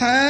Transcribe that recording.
Huh?